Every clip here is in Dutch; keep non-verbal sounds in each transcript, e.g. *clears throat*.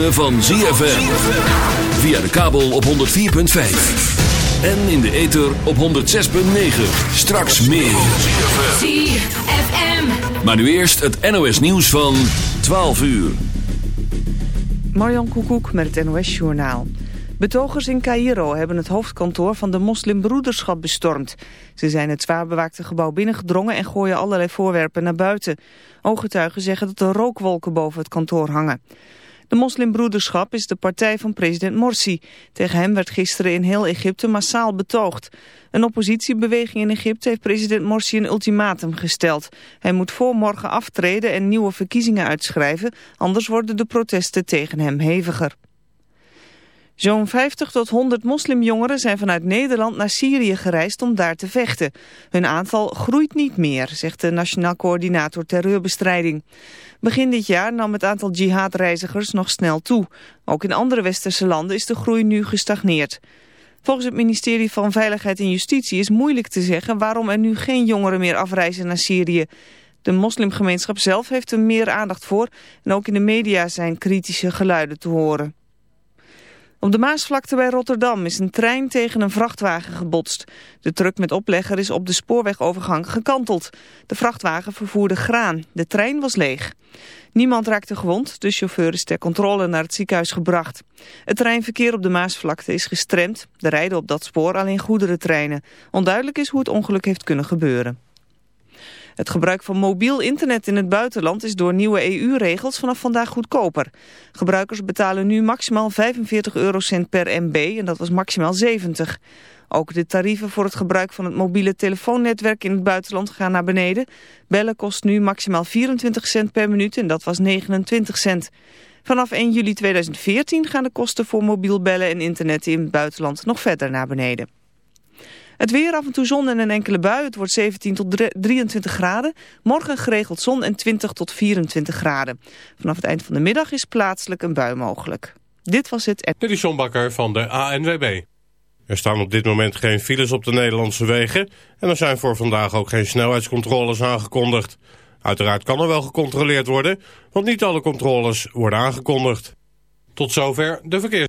ritme van ZFM. Via de kabel op 104.5. En in de ether op 106.9. Straks meer. ZFM. Maar nu eerst het NOS nieuws van 12 uur. Marjan Koekoek met het NOS Journaal. Betogers in Cairo hebben het hoofdkantoor van de moslimbroederschap bestormd. Ze zijn het zwaar bewaakte gebouw binnengedrongen en gooien allerlei voorwerpen naar buiten. Ooggetuigen zeggen dat er rookwolken boven het kantoor hangen. De moslimbroederschap is de partij van president Morsi. Tegen hem werd gisteren in heel Egypte massaal betoogd. Een oppositiebeweging in Egypte heeft president Morsi een ultimatum gesteld. Hij moet voor morgen aftreden en nieuwe verkiezingen uitschrijven, anders worden de protesten tegen hem heviger. Zo'n 50 tot 100 moslimjongeren zijn vanuit Nederland naar Syrië gereisd om daar te vechten. Hun aantal groeit niet meer, zegt de Nationaal Coördinator Terreurbestrijding. Begin dit jaar nam het aantal jihadreizigers nog snel toe. Ook in andere westerse landen is de groei nu gestagneerd. Volgens het ministerie van Veiligheid en Justitie is moeilijk te zeggen waarom er nu geen jongeren meer afreizen naar Syrië. De moslimgemeenschap zelf heeft er meer aandacht voor en ook in de media zijn kritische geluiden te horen. Op de Maasvlakte bij Rotterdam is een trein tegen een vrachtwagen gebotst. De truck met oplegger is op de spoorwegovergang gekanteld. De vrachtwagen vervoerde graan. De trein was leeg. Niemand raakte gewond. De chauffeur is ter controle naar het ziekenhuis gebracht. Het treinverkeer op de Maasvlakte is gestremd. Er rijden op dat spoor alleen goederentreinen. Onduidelijk is hoe het ongeluk heeft kunnen gebeuren. Het gebruik van mobiel internet in het buitenland is door nieuwe EU-regels vanaf vandaag goedkoper. Gebruikers betalen nu maximaal 45 eurocent per MB en dat was maximaal 70. Ook de tarieven voor het gebruik van het mobiele telefoonnetwerk in het buitenland gaan naar beneden. Bellen kost nu maximaal 24 cent per minuut en dat was 29 cent. Vanaf 1 juli 2014 gaan de kosten voor mobiel bellen en internet in het buitenland nog verder naar beneden. Het weer af en toe zon en een enkele bui. Het wordt 17 tot 23 graden. Morgen geregeld zon en 20 tot 24 graden. Vanaf het eind van de middag is plaatselijk een bui mogelijk. Dit was het... Dit is John van de ANWB. Er staan op dit moment geen files op de Nederlandse wegen... en er zijn voor vandaag ook geen snelheidscontroles aangekondigd. Uiteraard kan er wel gecontroleerd worden... want niet alle controles worden aangekondigd. Tot zover de verkeers.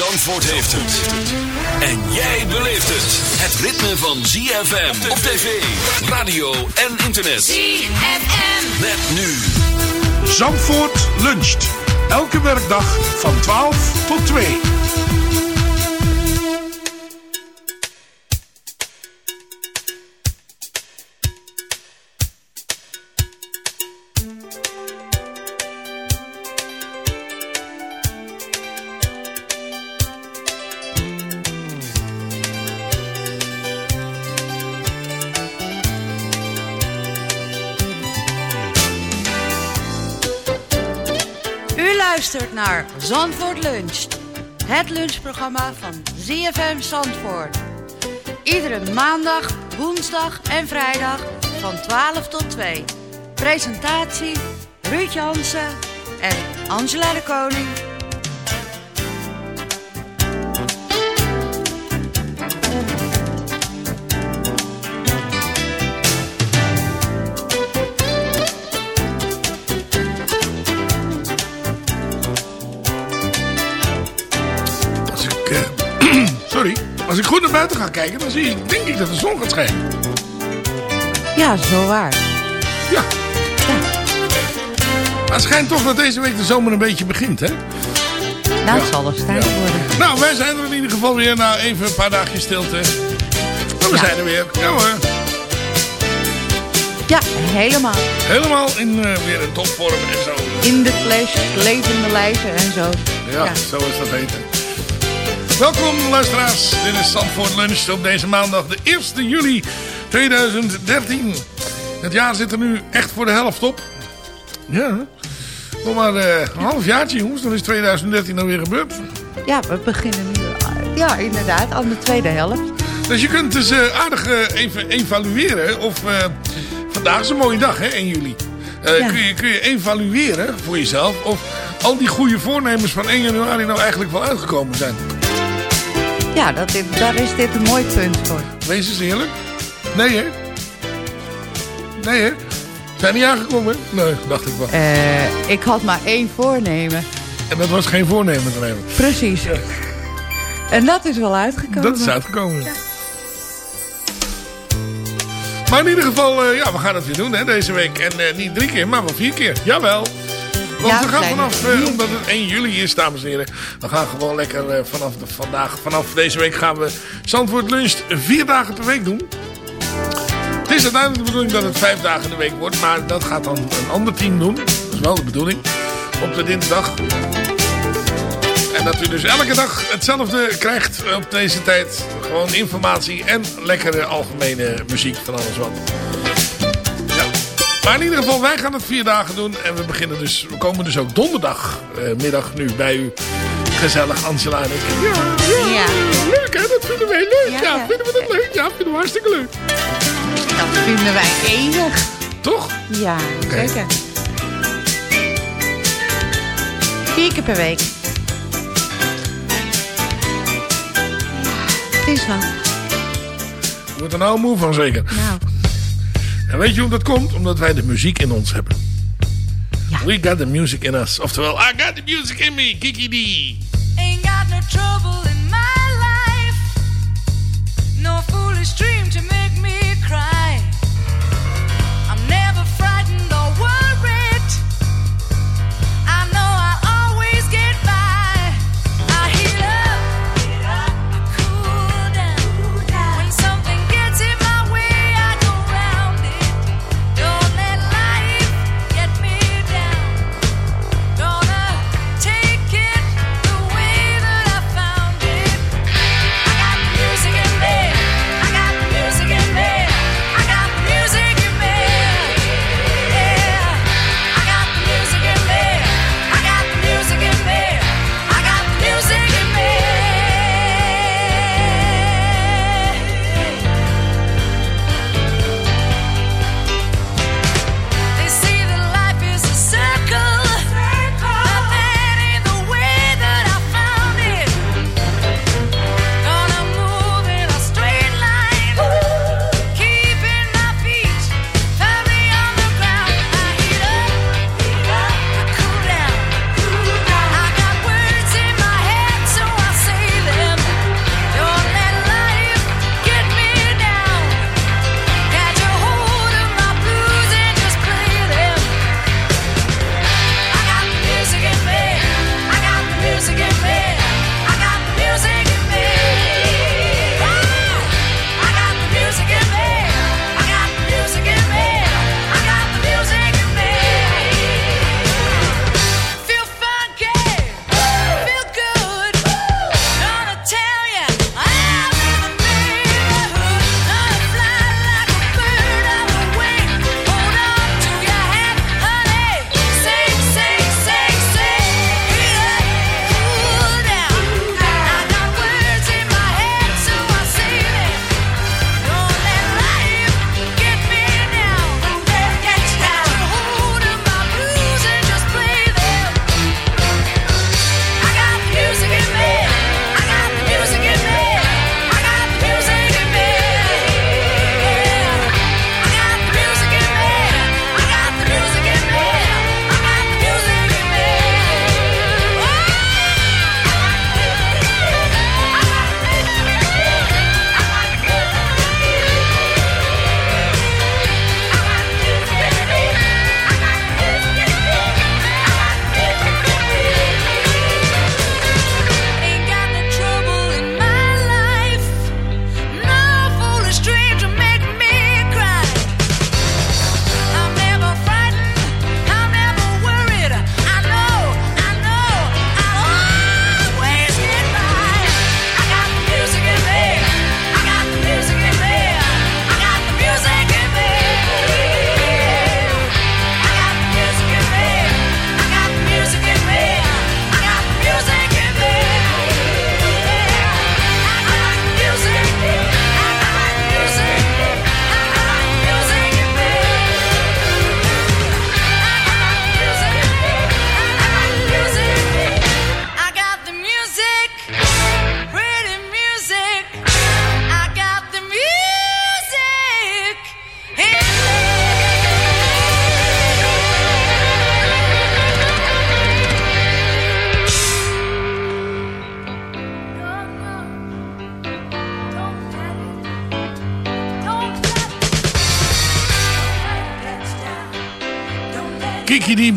Zandvoort heeft het. En jij beleeft het. Het ritme van ZFM op tv, radio en internet. ZFM. Met nu. Zandvoort luncht. Elke werkdag van 12 tot 2. Zandvoort Luncht. Het lunchprogramma van ZFM Zandvoort. Iedere maandag, woensdag en vrijdag van 12 tot 2. Presentatie Ruud Jansen en Angela de Koning. Ik goed naar buiten ga kijken, dan zie ik, denk ik dat de zon gaat schijnen. Ja, zo waar. Ja, Maar het schijnt toch dat deze week de zomer een beetje begint, hè? Nou, het zal eens tijd worden. Nou, wij zijn er in ieder geval weer na even een paar dagjes stilte. Maar we Ja. zijn er weer. Ja hoor. Ja, helemaal. Helemaal in, eh, weer in topvorm en zo. In de flash, levende lijven en zo. Ja, Ja. zo is dat heten. Welkom luisteraars. Dit is Zandvoort Lunch op deze maandag de 1 juli 2013. Het jaar zit er nu echt voor de helft op. Ja. Nog maar eh, een half jaartje jongens, dan is 2013 alweer gebeurd. Ja, we beginnen nu. Ja, inderdaad, aan de tweede helft. Dus je kunt dus eh, aardig eh, even evalueren of... eh, vandaag is een mooie dag hè, 1 juli. Eh, Ja. kun, je, kun je evalueren voor jezelf of al die goede voornemens van 1 januari nou eigenlijk wel uitgekomen zijn. Ja, dat, is- daar is dit een mooi punt voor. Wees eens eerlijk. Nee, hè? Nee, hè? Zijn niet aangekomen? Nee, dacht ik wel. Eh, ik had maar één voornemen. En dat was geen voornemen te nemen. Precies. En dat is wel uitgekomen. Dat is uitgekomen. Maar in ieder geval, eh, ja, we gaan het weer doen hè, deze week. En eh, niet drie keer, maar wel vier keer. Jawel. Want Ja, we gaan vanaf, eh, omdat het 1 juli is, dames en heren. We gaan gewoon lekker eh, vanaf de, vandaag, vanaf deze week gaan we Zandvoort Lunch vier dagen per week doen. Het is uiteindelijk de bedoeling dat het vijf dagen in de week wordt. Maar dat gaat dan een ander team doen. Dat is wel de bedoeling. Op de dinsdag. En dat u dus elke dag hetzelfde krijgt op deze tijd. Gewoon informatie en lekkere algemene muziek van alles wat. Maar in ieder geval, wij gaan het vier dagen doen. En we beginnen dus, we komen dus ook donderdagmiddag nu bij u. Gezellig, Angela en ik. Ja, ja, Ja. leuk hè, dat vinden wij leuk. Ja, Ja, ja. vinden we dat leuk? Ja, vinden we hartstikke leuk. Dat vinden wij enig. Toch? Ja, zeker. Vier keer per week. Het is wat. Je wordt er nou moe van zeker. Nou, En weet je hoe dat komt? Omdat wij de muziek in ons hebben. Ja. We got the music in us. Oftewel, I got the music in me, Kiki D. Ain't got no trouble in my life. No foolish dream to make me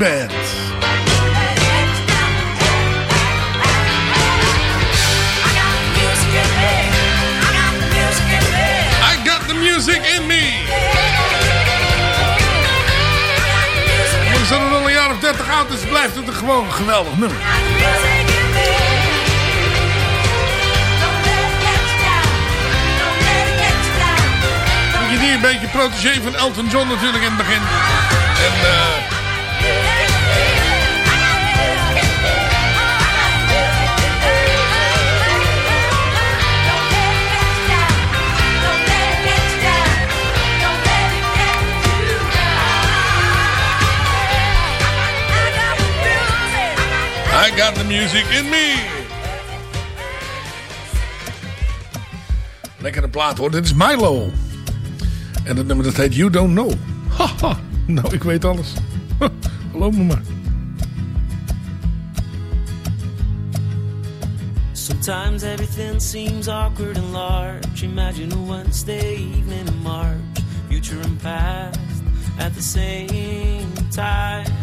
Band. I got the music in me. Dat het al een jaar of 30 oud is, blijft het een gewoon geweldig nummer. Kiki D, een beetje protégé van Elton John natuurlijk in het begin. En eh... I got the music in me. Lekkere plaat hoor. Dit is Milo. En het nummer dat heet You Don't Know. Haha. Nou, ik weet alles. Geloof me maar. Sometimes everything seems awkward and large. Imagine a Wednesday evening in March. Future and past at the same time.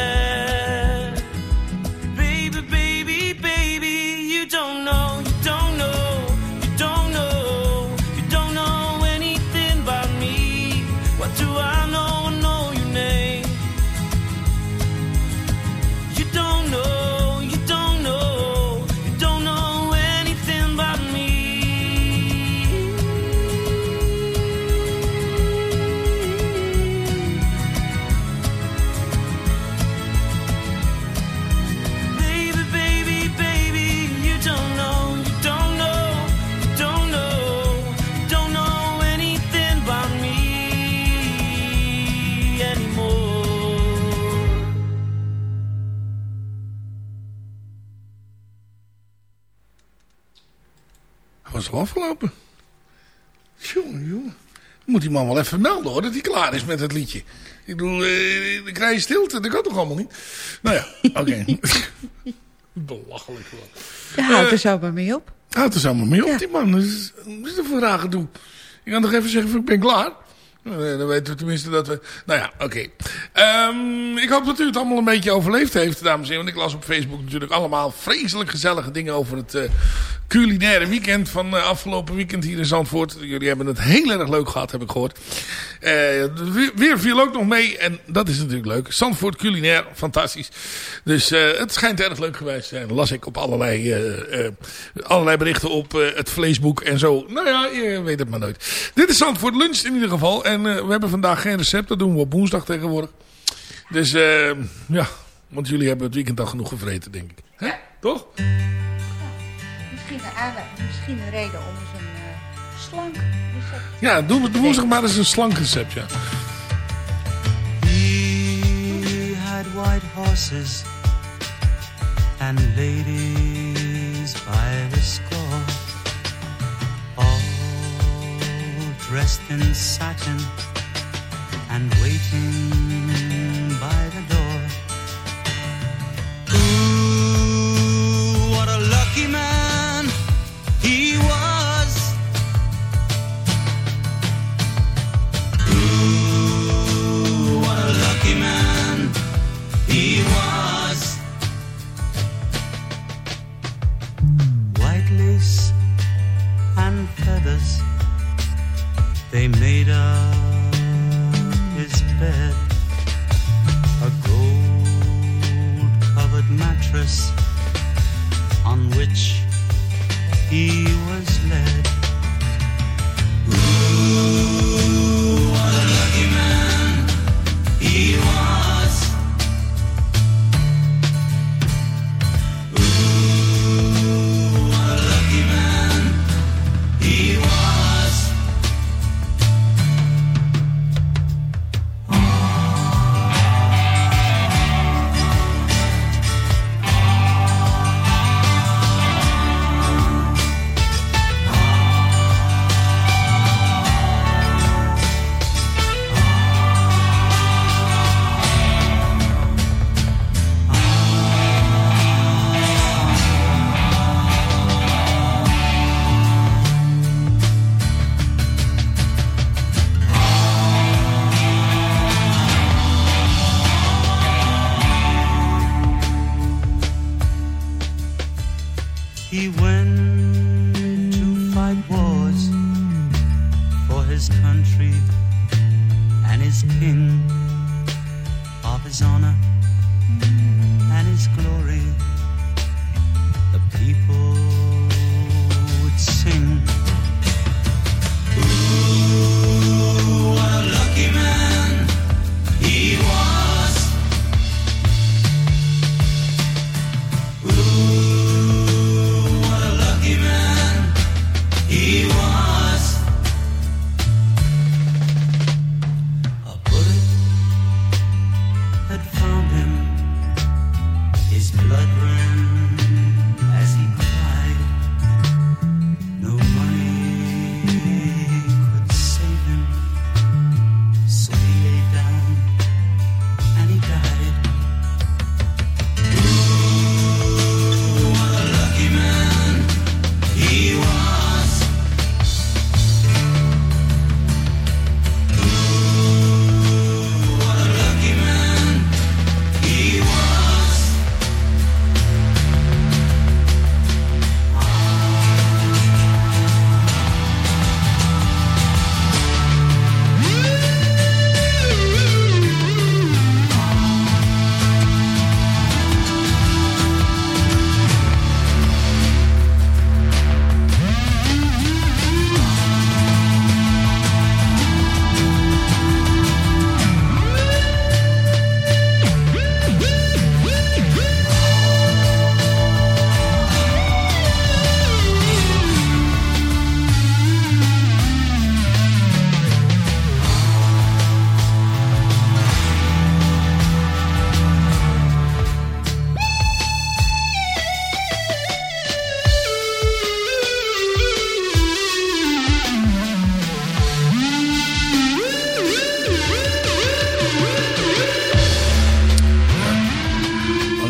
Afgelopen. Jongen, jongen. Moet die man wel even melden hoor, dat hij klaar is met het liedje. Ik bedoel, eh, dan krijg je stilte, dat kan toch allemaal niet? Nou ja, oké. *laughs* Belachelijk. Je houdt er zo maar mee op. Houdt er zo maar mee op, die man. Dat is, is dat voor raar gedoe? Je kan toch even zeggen, ik ben klaar? Dan weten we tenminste dat we... Nou ja, oké. Ehm, ik hoop dat u het allemaal een beetje overleefd heeft, dames en heren. Want ik las op Facebook natuurlijk allemaal vreselijk gezellige dingen over het eh, culinaire weekend van eh, afgelopen weekend hier in Zandvoort. Jullie hebben het heel erg leuk gehad, heb ik gehoord. Eh, weer, viel ook nog mee en dat is natuurlijk leuk. Zandvoort culinair, fantastisch. Dus het schijnt erg leuk geweest te zijn. Las ik op allerlei, allerlei berichten op het Vleesboek en zo. Nou ja, je weet het maar nooit. Dit is Zandvoort Lunch in ieder geval. En eh, we hebben vandaag geen recept. Dat doen we op woensdag tegenwoordig. Dus eh, ja, want jullie hebben het weekend al genoeg gevreten, denk ik. Hè? Toch? Misschien een, misschien een reden om eens een eh, slank recept Ja, doen we woensdag maar eens een slank recept, ja. He had white horses and ladies by the score, dressed in satin and waiting by the door.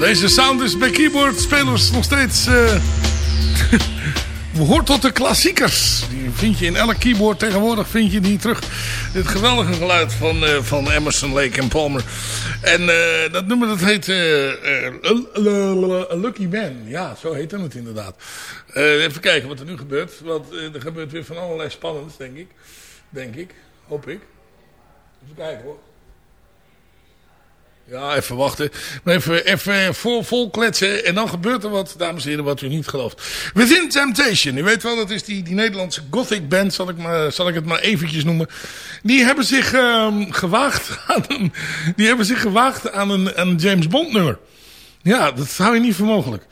Deze sound is bij keyboardspelers nog steeds... eh *laughs* behoort tot de klassiekers. Die vind je in elk keyboard tegenwoordig vind je die terug. Dit geweldige geluid van, eh, van Emerson, Lake en Palmer. En eh, dat nummer dat heet Lucky Man. Ja, zo heet het inderdaad. Even kijken wat er nu gebeurt. Want er gebeurt weer van allerlei spannends, denk ik. Denk ik. Hoop ik. Even kijken hoor. Ja, even wachten. Even, even vol, vol kletsen. En dan gebeurt er wat, dames en heren, wat u niet gelooft. Within Temptation. U weet wel, dat is die, die Nederlandse gothic band, zal ik, maar, zal ik het maar eventjes noemen. Die hebben zich ehm, gewaagd *laughs* aan die hebben zich gewaagd aan een, een James Bond nummer. Ja, dat hou je niet voor mogelijk.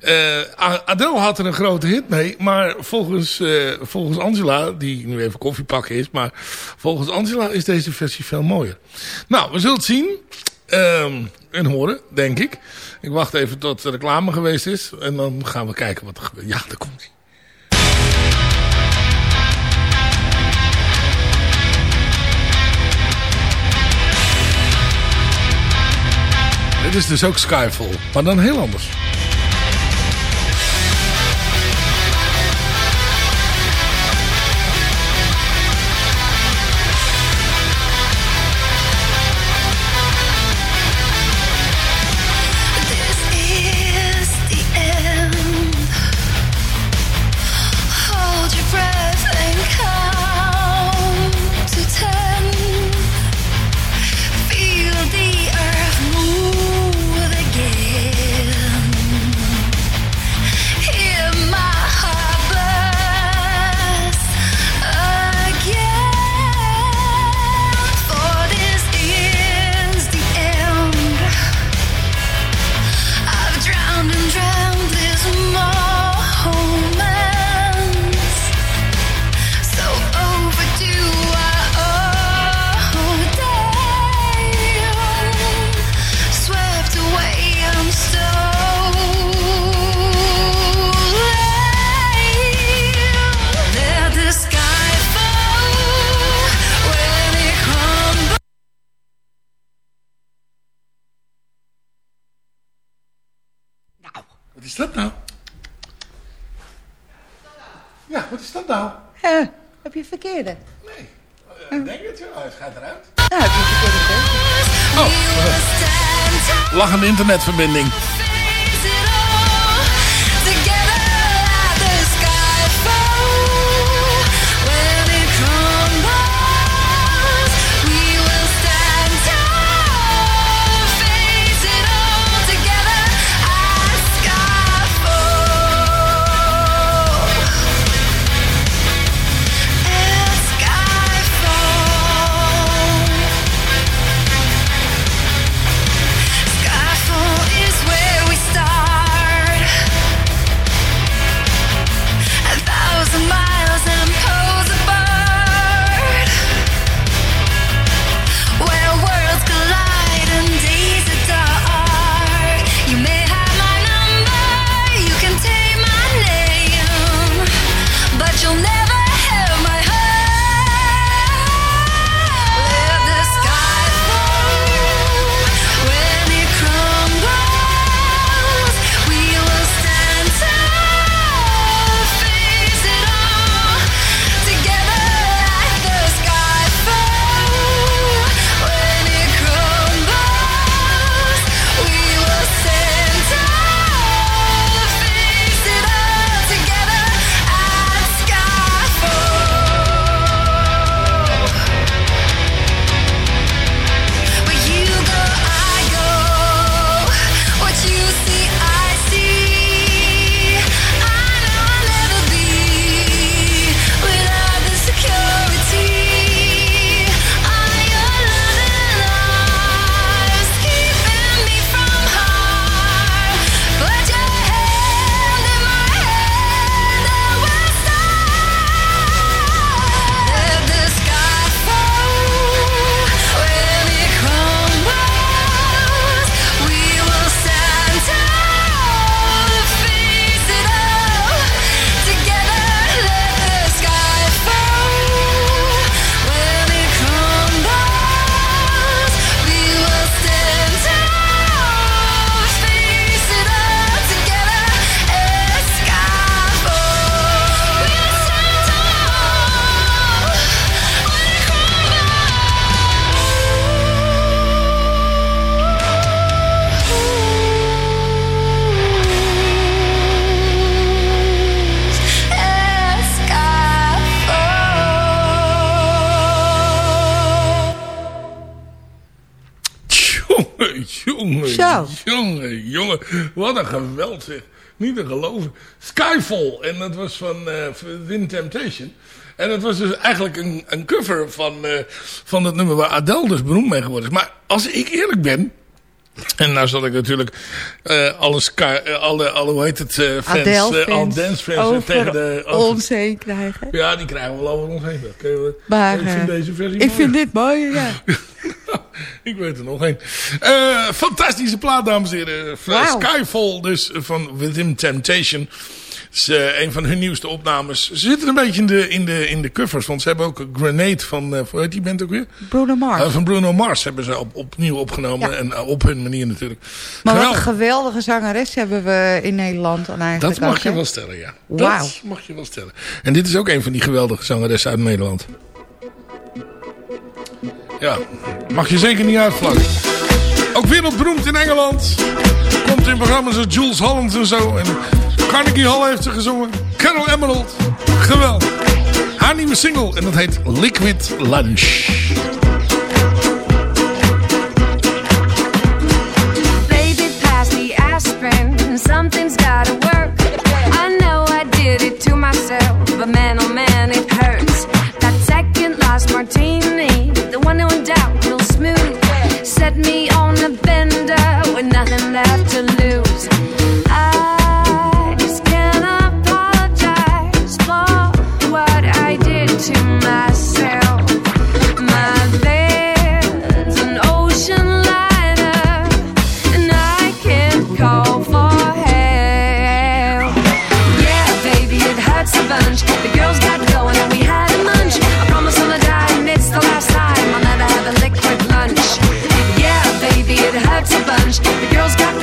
Eh, Adele had er een grote hit mee, maar volgens, eh, volgens Angela, die nu even koffiepakken is, maar volgens Angela is deze versie veel mooier. Nou, we zullen het zien Ehm, en horen, denk ik. Ik wacht even tot de reclame geweest is. En dan gaan we kijken wat er gebeurt. Ja, daar komt hij. Dit is dus ook Skyfall, maar dan heel anders. verkeerde. Nee. Eh, ik denk het wel. Het gaat eruit. Ja, het is verkeerde. Oh. Lachende internetverbinding. zeg. Niet te geloven. Skyfall. En dat was van uh, Win Temptation. En dat was dus eigenlijk een, een cover van, uh, van dat nummer waar Adele dus beroemd mee geworden is. Maar als ik eerlijk ben... En nou zal ik natuurlijk uh, alle, alle, alle, hoe heet het, fans, uh, dance fans over tegen de... Over... ons heen krijgen. Ja, die krijgen we wel over ons heen. Maar, ik vind deze versie Ik vind dit mooi, ja. *laughs* *laughs* Ik weet er nog één. Eh, fantastische plaat, dames en heren. Eh, Skyfall dus eh, van Within Temptation. Is een van hun nieuwste opnames. Ze zitten een beetje in de, in de, in de covers. Want ze hebben ook Grenade van... Hoe heet die band ook weer? Bruno Mars. Van Bruno Mars hebben ze op, opnieuw opgenomen. En op hun manier natuurlijk. Maar wat een geweldige zangeres hebben we in Nederland. Dat mag je wel stellen, ja. Dat mag je wel stellen. En dit is ook een van die geweldige zangeressen uit Nederland. Ja, mag je zeker niet uitvlakken. Ook wereldberoemd in Engeland. Komt in programma's als Jules Holland en zo. En Carnegie Hall heeft ze gezongen. Carol Emerald. Geweldig. Haar nieuwe single. En dat heet Liquid Lunch. Baby, pass the aspirin. Something's gotta work. I know I did it to myself, but man, oh man, it hurts. That second last martini, the one who went down real smooth, set me on a bender with nothing left to lose. I just can't apologize for what I did to myself. Hurts a bunch. The girls got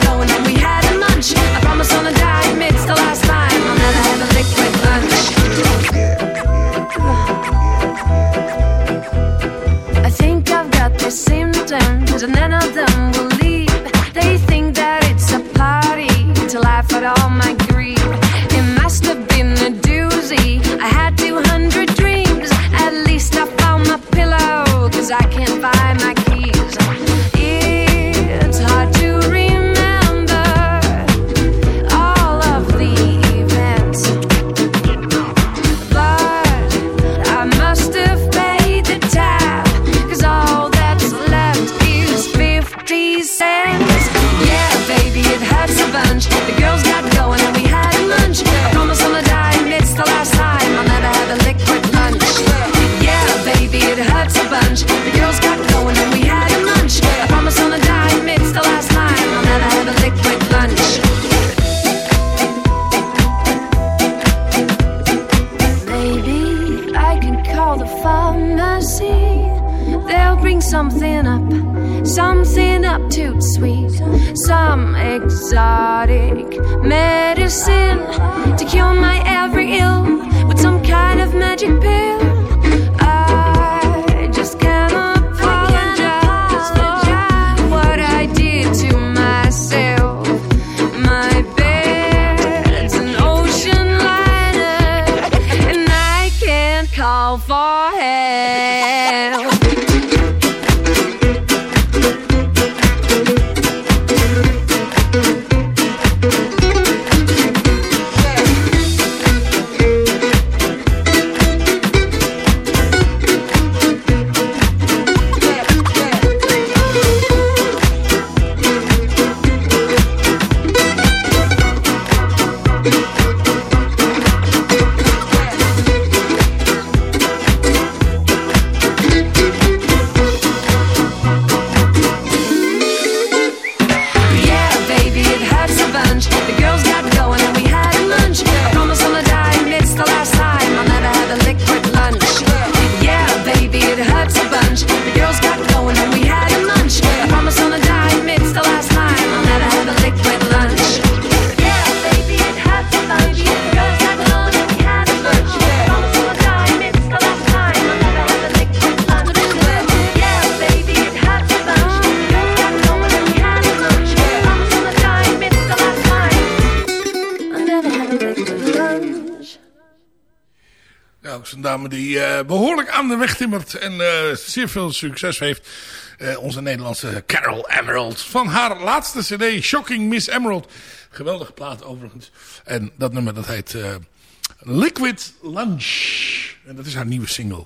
en eh, zeer veel succes heeft. Eh, onze Nederlandse Carol Emerald. Van haar laatste cd, Shocking Miss Emerald. Geweldige plaat overigens. En dat nummer dat heet eh, Liquid Lunch. En dat is haar nieuwe single.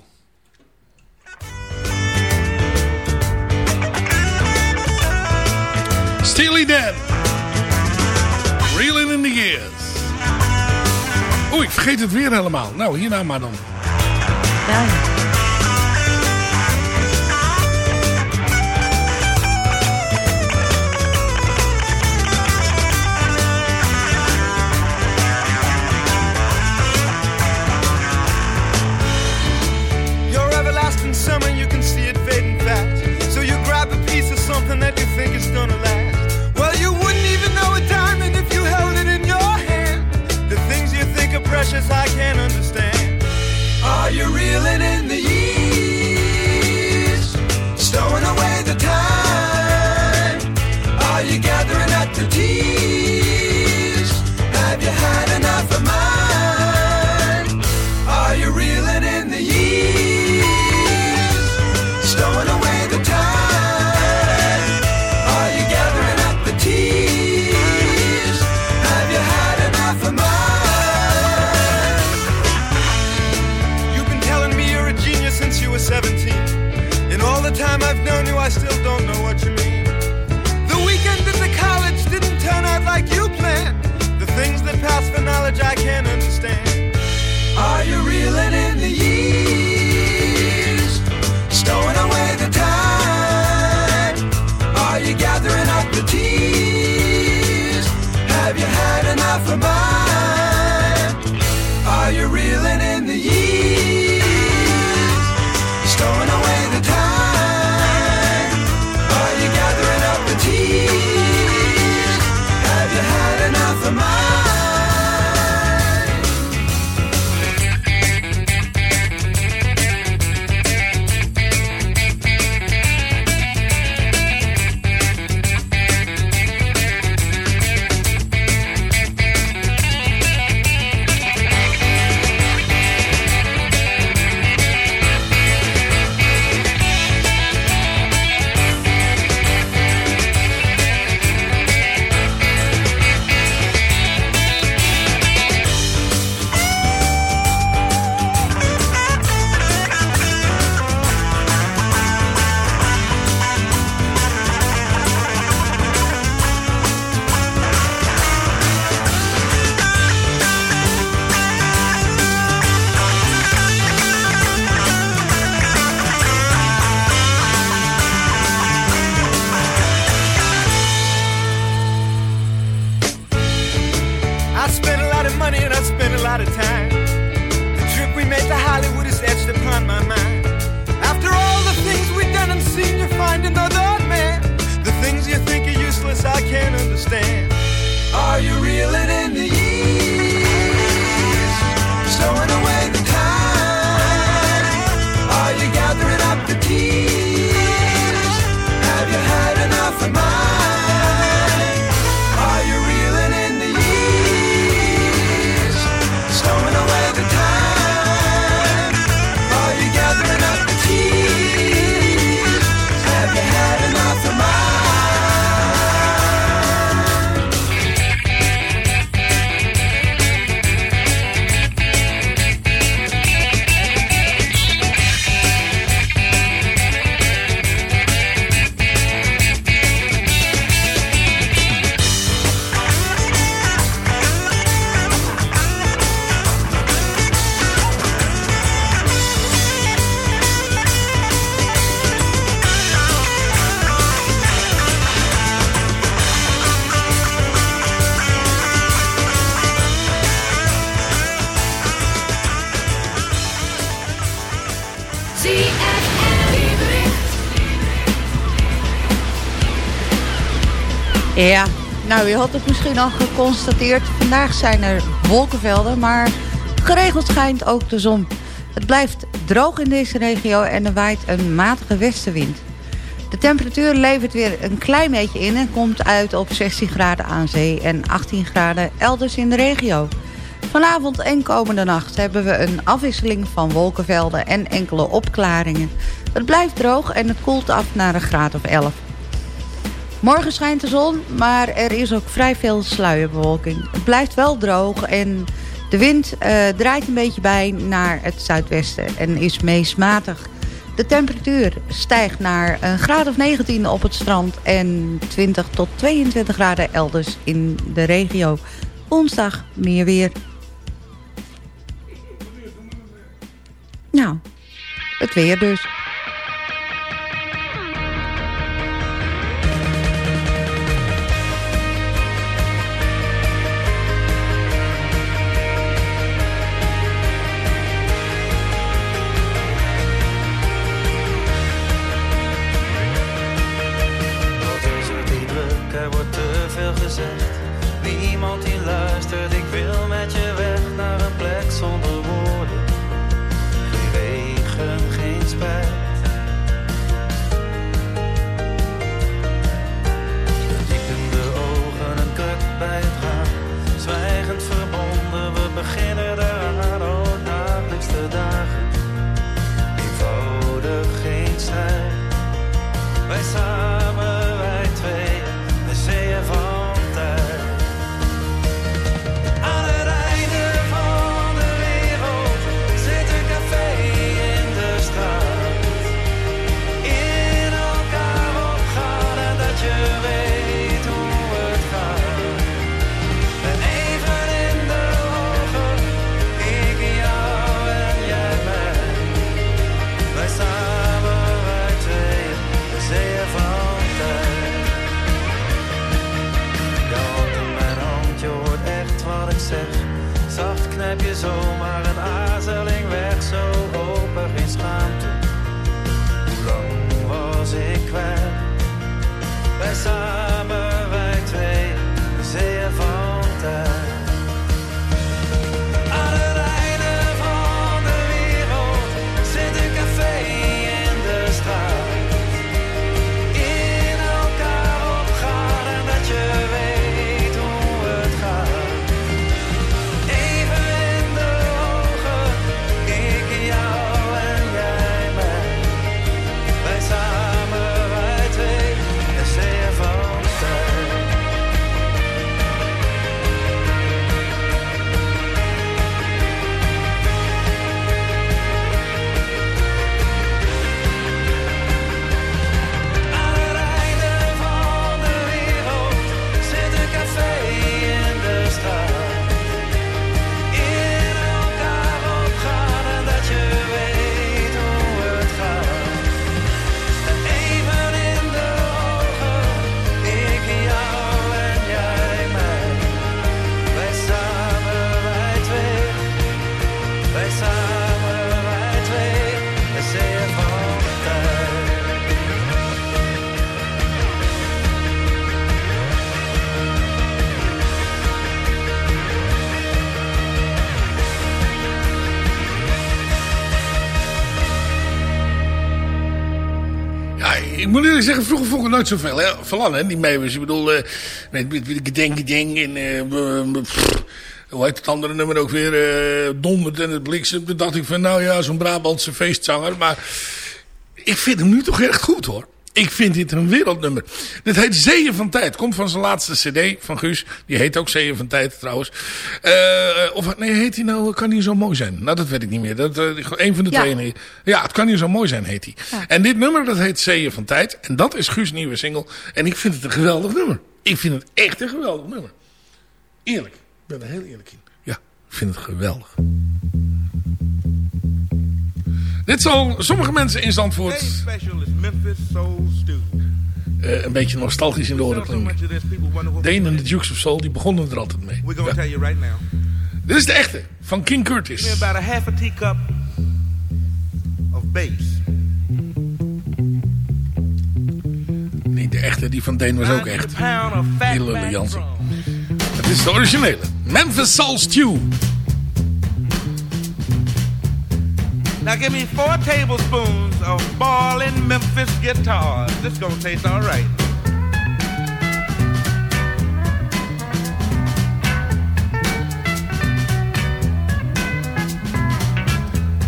Steely Dan. Reeling in the Gears. Oeh, ik vergeet het weer helemaal. Nou, hierna maar dan. Ja, nou, je had het misschien al geconstateerd. Vandaag zijn er wolkenvelden, maar geregeld schijnt ook de zon. Het blijft droog in deze regio en er waait een matige westenwind. De temperatuur levert weer een klein beetje in en komt uit op 16 graden aan zee en 18 graden elders in de regio. Vanavond en komende nacht hebben we een afwisseling van wolkenvelden en enkele opklaringen. Het blijft droog en het koelt af naar een graad of 11. Morgen schijnt de zon, maar er is ook vrij veel sluierbewolking. Het blijft wel droog en de wind eh, draait een beetje bij naar het zuidwesten en is meest matig. De temperatuur stijgt naar een graad of 19 op het strand en 20 tot 22 graden elders in de regio. Woensdag meer weer. Nou, het weer dus. Ik moet eerlijk zeggen, vroeger vond ik nooit zoveel hè, van aan, hè, die meeuwis. Ik bedoel, eh met, met, Gedeng en... pff, hoe heet het andere nummer ook weer? eh Donderd en het bliksem. Dacht ik van, nou ja, zo'n Brabantse feestzanger. Maar ik vind hem nu toch echt goed, hoor. Ik vind dit een wereldnummer. Dit heet Zeeën van Tijd. Komt van zijn laatste cd van Guus. Die heet ook Zeeën van Tijd trouwens. Eh, of nee, heet hij nou Kan hij zo mooi zijn? Nou, dat weet ik niet meer. Dat, eh, een van de Ja. twee. nee. Ja, het kan hier zo mooi zijn, heet hij. Ja. En dit nummer, dat heet Zeeën van Tijd. En dat is Guus' nieuwe single. En ik vind het een geweldig nummer. Ik vind het echt een geweldig nummer. Eerlijk. Ik ben er heel eerlijk in. Ja, ik vind het geweldig. Dit zal sommige mensen in Zandvoort eh, een beetje nostalgisch in de oren klinken. Dane en de Dukes of Soul, die begonnen er altijd mee. Ja. right. Dit is de echte, van King Curtis. about a half a teacup of bass. Niet de echte, die van Dane was ook echt. Die Jansen. Het is de originele. Memphis Soul Stew. Now give me four tablespoons of ballin' Memphis guitars. This gonna taste all right.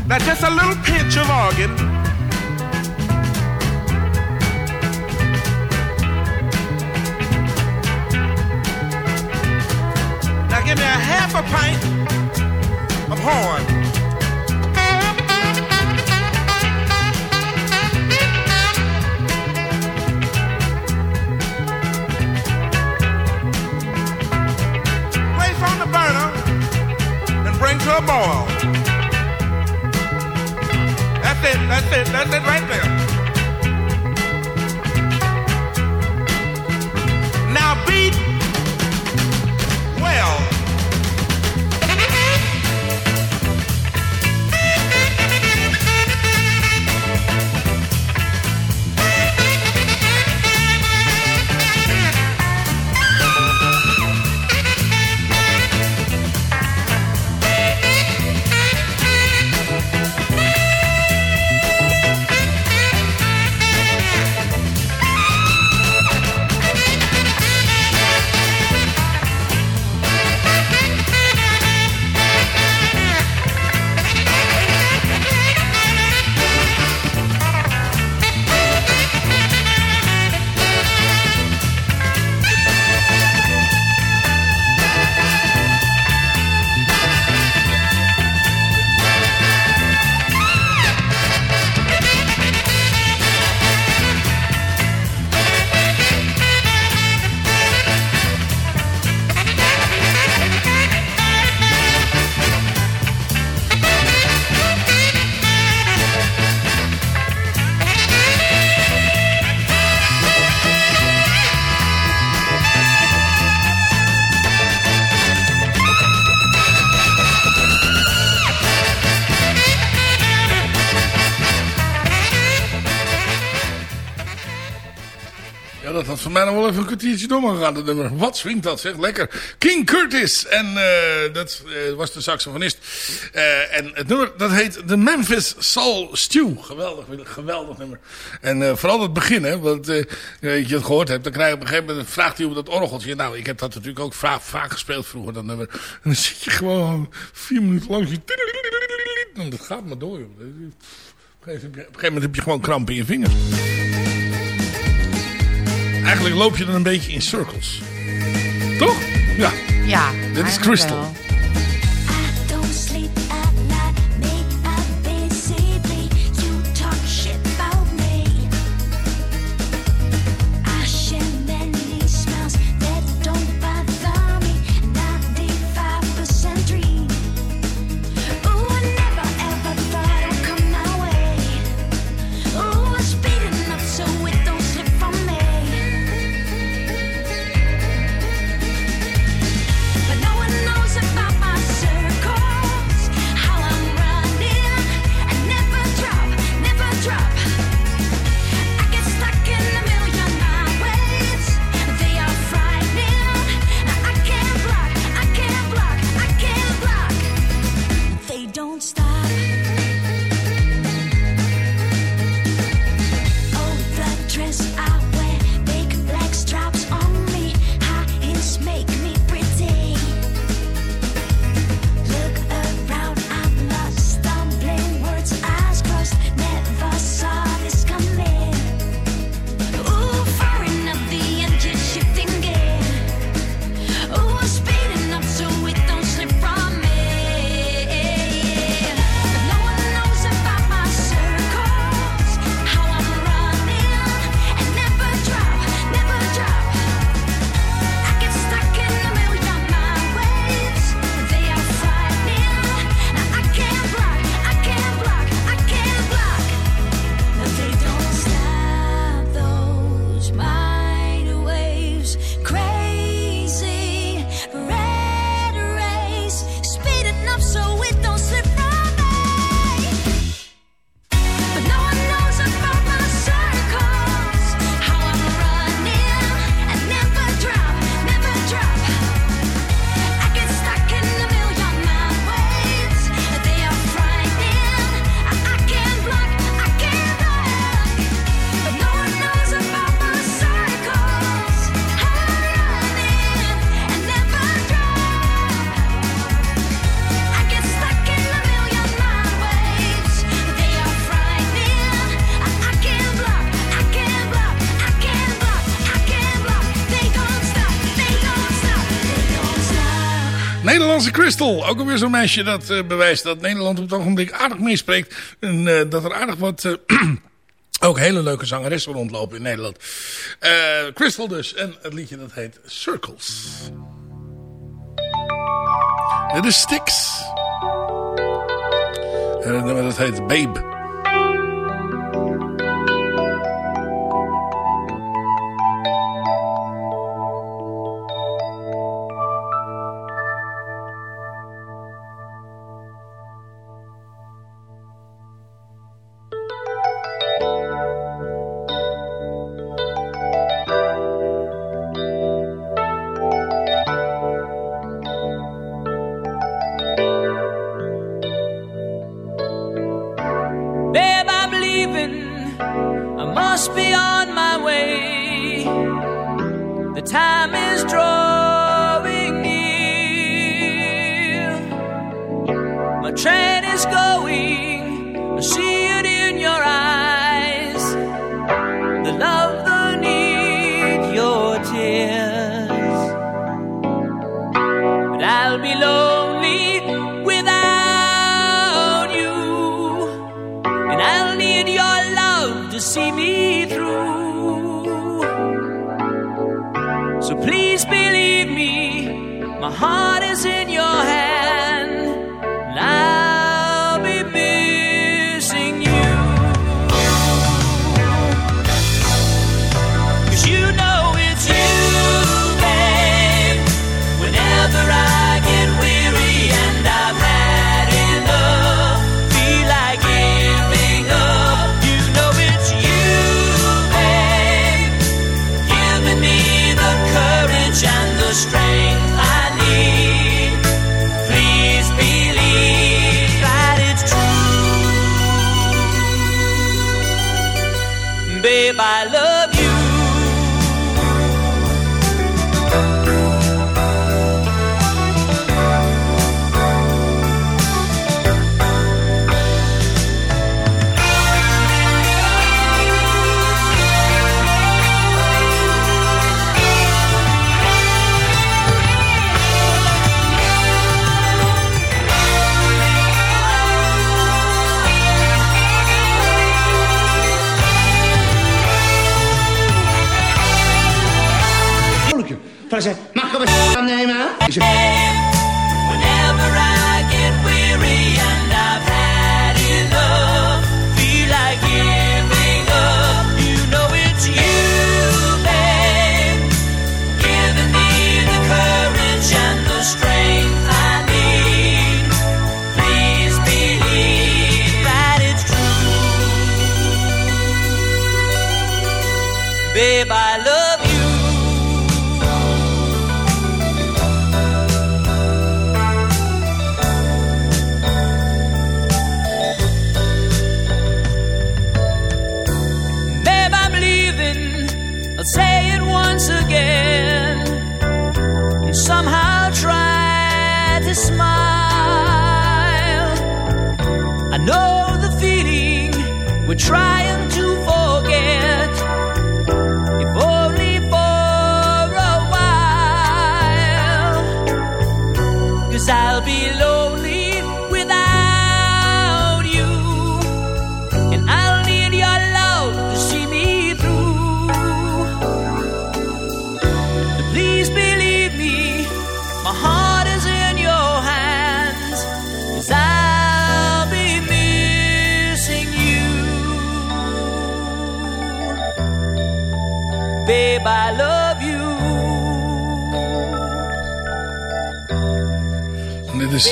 Now just a little pinch of organ. Now give me a half a pint of horn. Nog wel even een kwartiertje door mogen gaan, dat nummer. Wat swingt dat, zeg. Lekker. King Curtis. En eh, dat eh, was de saxofonist. Eh, en het nummer, dat heet The Memphis Soul Stew. Geweldig, geweldig nummer. En vooral het begin, hè. Want weet je het gehoord hebt, dan krijg je op een gegeven moment... vraagt hij op dat orgeltje. Nou, ik heb dat natuurlijk ook vaak, vaak gespeeld vroeger, dat nummer. En dan zit je gewoon vier minuten lang... En dat gaat maar door, joh. Op een gegeven moment heb je gewoon kramp in je vinger. Eigenlijk loop je dan een beetje in circles. Toch? Ja. Ja. Dit is Crystal. wel. Crystal, ook alweer zo'n meisje dat eh, bewijst dat Nederland op het ogenblik aardig meespreekt. En eh, dat er aardig wat... Eh, *clears throat* ook hele leuke zangeressen rondlopen in Nederland. Crystal dus. En het liedje dat heet Circles. Dit is Styx. En dat heet Babe. must be on my way. The time is hoje.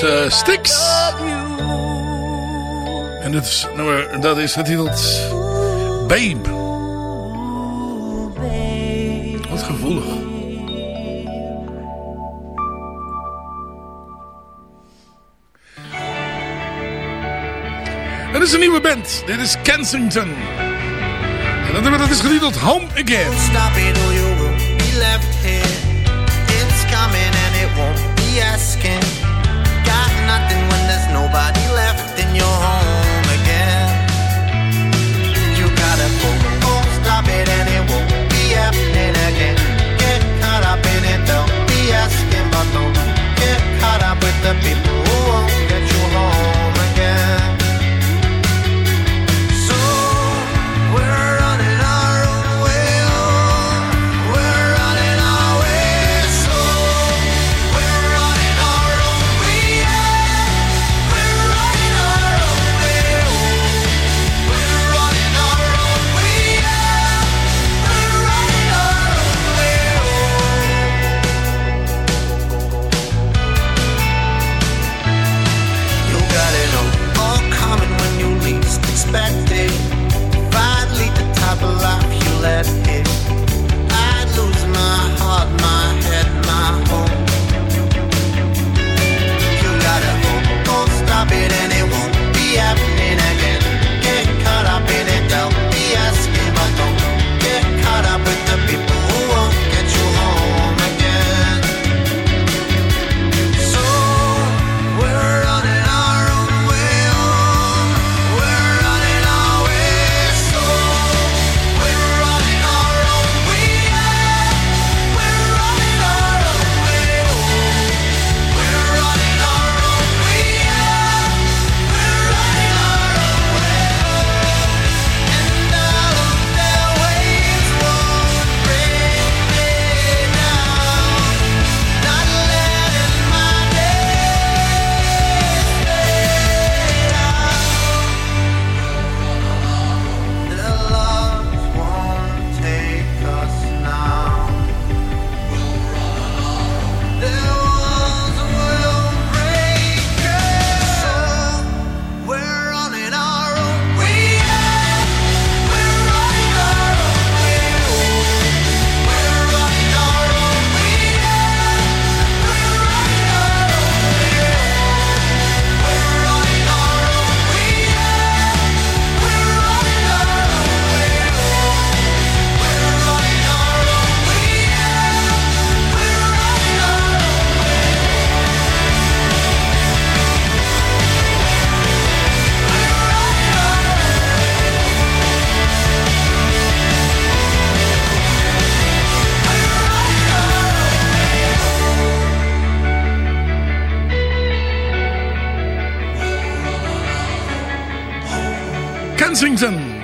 Eh, Sticks. En dat is, nummer, dat is getiteld Babe. Wat gevoelig. Het is een nieuwe band. Dit is Kensington. En dat dat is getiteld Home Again. Stop it oh, left.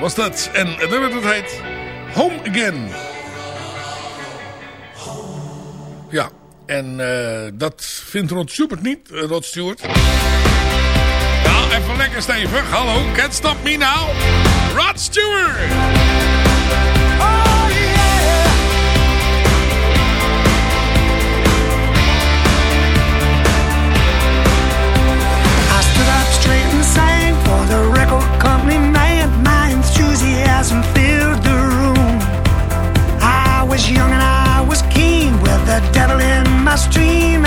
was dat. En dat werd het heet Home Again. Ja, en eh, dat vindt Rod Stewart niet, eh, Rod Stewart. Nou, even lekker stevig. Hallo, can't stop me now. Rod Stewart! enthusiasm filled the room. I was young and I was keen with the devil in my stream.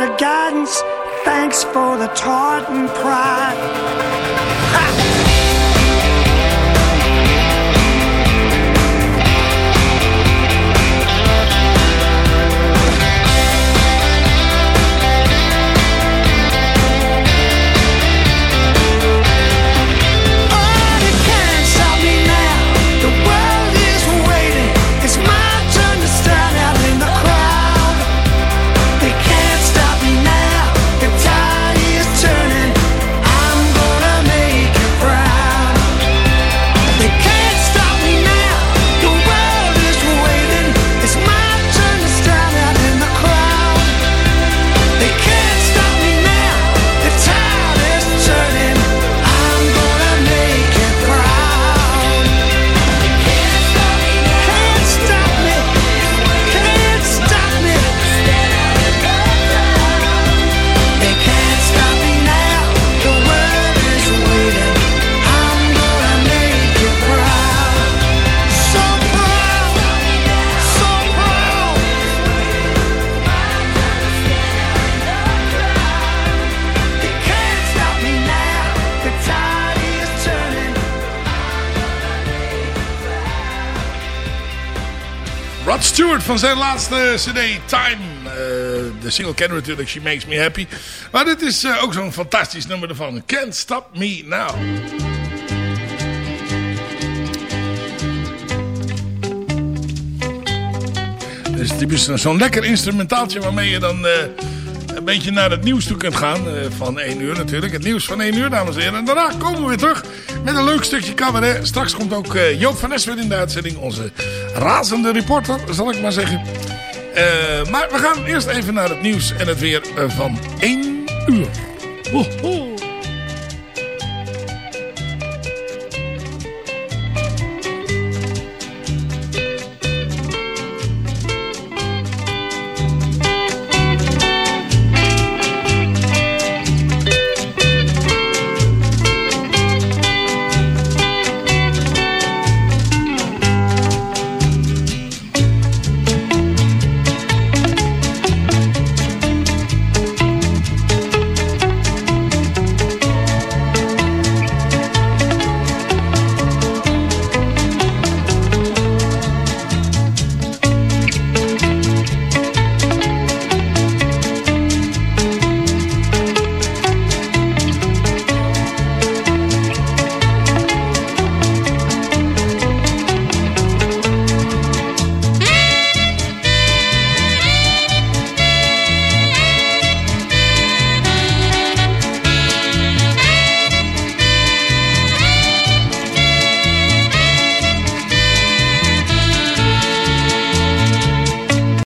the guidance. Thanks for the tartan and pride. Ha! Rod Stewart van zijn laatste cd Time. Uh, de single kennen we natuurlijk, She Makes Me Happy. Maar dit is eh, ook zo'n fantastisch nummer ervan. Can't Stop Me Now. Dus typisch zo'n lekker instrumentaaltje waarmee je dan... Uh, een beetje naar het nieuws toe kunt gaan. Eh, van 1 uur natuurlijk. Het nieuws van 1 uur, dames en heren. En daarna komen we weer terug met een leuk stukje cabaret. Straks komt ook uh, Joop van Es weer in de uitzending. Onze razende reporter, zal ik maar zeggen. Eh, maar we gaan eerst even naar het nieuws en het weer van 1 uur.